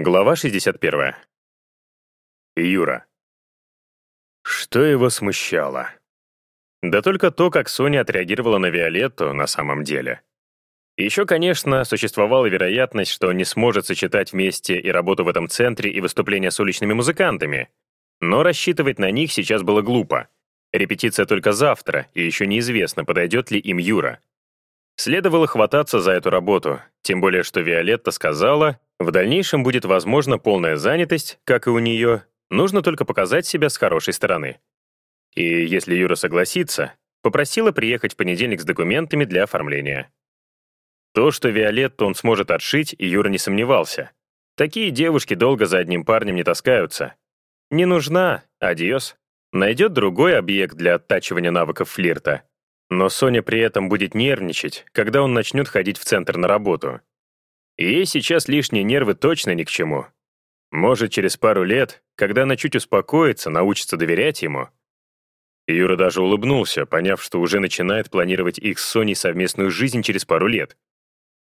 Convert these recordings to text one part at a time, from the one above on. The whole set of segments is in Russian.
Глава 61. Юра. Что его смущало? Да только то, как Соня отреагировала на Виолетту на самом деле. Еще, конечно, существовала вероятность, что он не сможет сочетать вместе и работу в этом центре, и выступления с уличными музыкантами. Но рассчитывать на них сейчас было глупо. Репетиция только завтра, и еще неизвестно, подойдет ли им Юра. Следовало хвататься за эту работу, тем более что Виолетта сказала, в дальнейшем будет возможна полная занятость, как и у нее, нужно только показать себя с хорошей стороны. И если Юра согласится, попросила приехать в понедельник с документами для оформления. То, что Виолетту он сможет отшить, Юра не сомневался. Такие девушки долго за одним парнем не таскаются. Не нужна, адьос. Найдет другой объект для оттачивания навыков флирта. Но Соня при этом будет нервничать, когда он начнет ходить в центр на работу. Ей сейчас лишние нервы точно ни к чему. Может, через пару лет, когда она чуть успокоится, научится доверять ему. Юра даже улыбнулся, поняв, что уже начинает планировать их с Соней совместную жизнь через пару лет.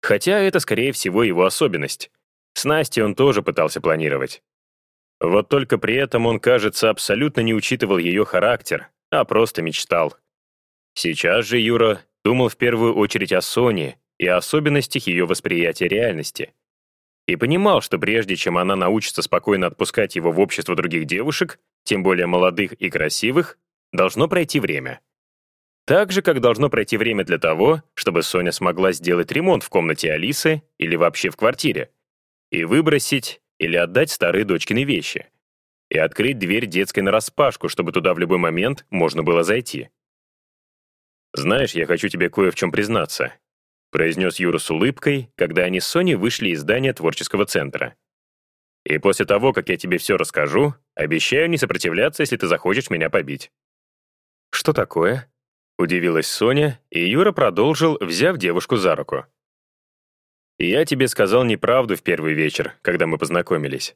Хотя это, скорее всего, его особенность. С Настей он тоже пытался планировать. Вот только при этом он, кажется, абсолютно не учитывал ее характер, а просто мечтал. Сейчас же Юра думал в первую очередь о Соне и особенностях ее восприятия реальности. И понимал, что прежде чем она научится спокойно отпускать его в общество других девушек, тем более молодых и красивых, должно пройти время. Так же, как должно пройти время для того, чтобы Соня смогла сделать ремонт в комнате Алисы или вообще в квартире, и выбросить или отдать старые дочкины вещи, и открыть дверь детской нараспашку, чтобы туда в любой момент можно было зайти. «Знаешь, я хочу тебе кое в чем признаться», произнес Юра с улыбкой, когда они с Соней вышли из здания творческого центра. «И после того, как я тебе все расскажу, обещаю не сопротивляться, если ты захочешь меня побить». «Что такое?» — удивилась Соня, и Юра продолжил, взяв девушку за руку. «Я тебе сказал неправду в первый вечер, когда мы познакомились.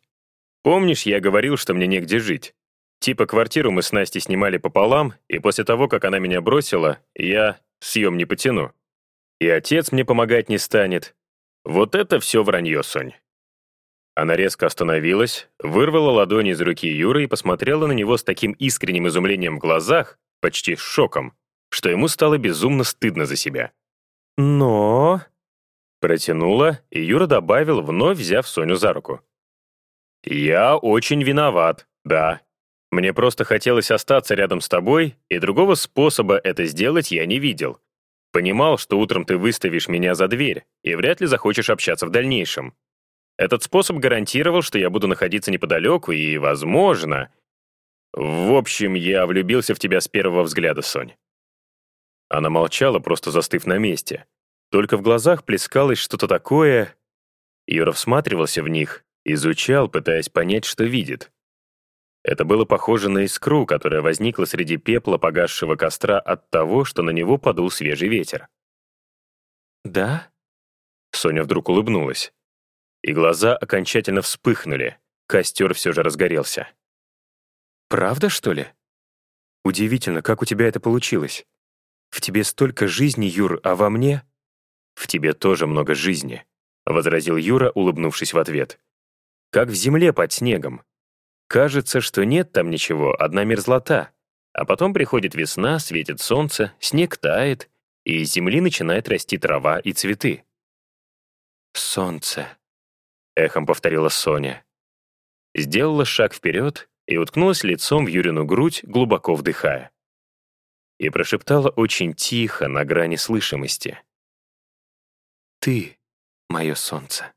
Помнишь, я говорил, что мне негде жить? Типа квартиру мы с Настей снимали пополам, и после того, как она меня бросила, я съем не потяну. И отец мне помогать не станет. Вот это все вранье, Сонь. Она резко остановилась, вырвала ладони из руки Юры и посмотрела на него с таким искренним изумлением в глазах, почти шоком, что ему стало безумно стыдно за себя. «Но...» Протянула, и Юра добавил, вновь взяв Соню за руку. «Я очень виноват, да. Мне просто хотелось остаться рядом с тобой, и другого способа это сделать я не видел. Понимал, что утром ты выставишь меня за дверь, и вряд ли захочешь общаться в дальнейшем. Этот способ гарантировал, что я буду находиться неподалеку, и, возможно... В общем, я влюбился в тебя с первого взгляда, Сонь. Она молчала, просто застыв на месте. Только в глазах плескалось что-то такое... Юра всматривался в них, изучал, пытаясь понять, что видит. Это было похоже на искру, которая возникла среди пепла погасшего костра от того, что на него подул свежий ветер. «Да?» Соня вдруг улыбнулась. И глаза окончательно вспыхнули. Костер все же разгорелся. «Правда, что ли? Удивительно, как у тебя это получилось. В тебе столько жизни, Юр, а во мне...» «В тебе тоже много жизни», — возразил Юра, улыбнувшись в ответ. «Как в земле под снегом. Кажется, что нет там ничего, одна мерзлота. А потом приходит весна, светит солнце, снег тает, и из земли начинает расти трава и цветы. «Солнце», — эхом повторила Соня. Сделала шаг вперед и уткнулась лицом в Юрину грудь, глубоко вдыхая. И прошептала очень тихо, на грани слышимости. «Ты — мое солнце».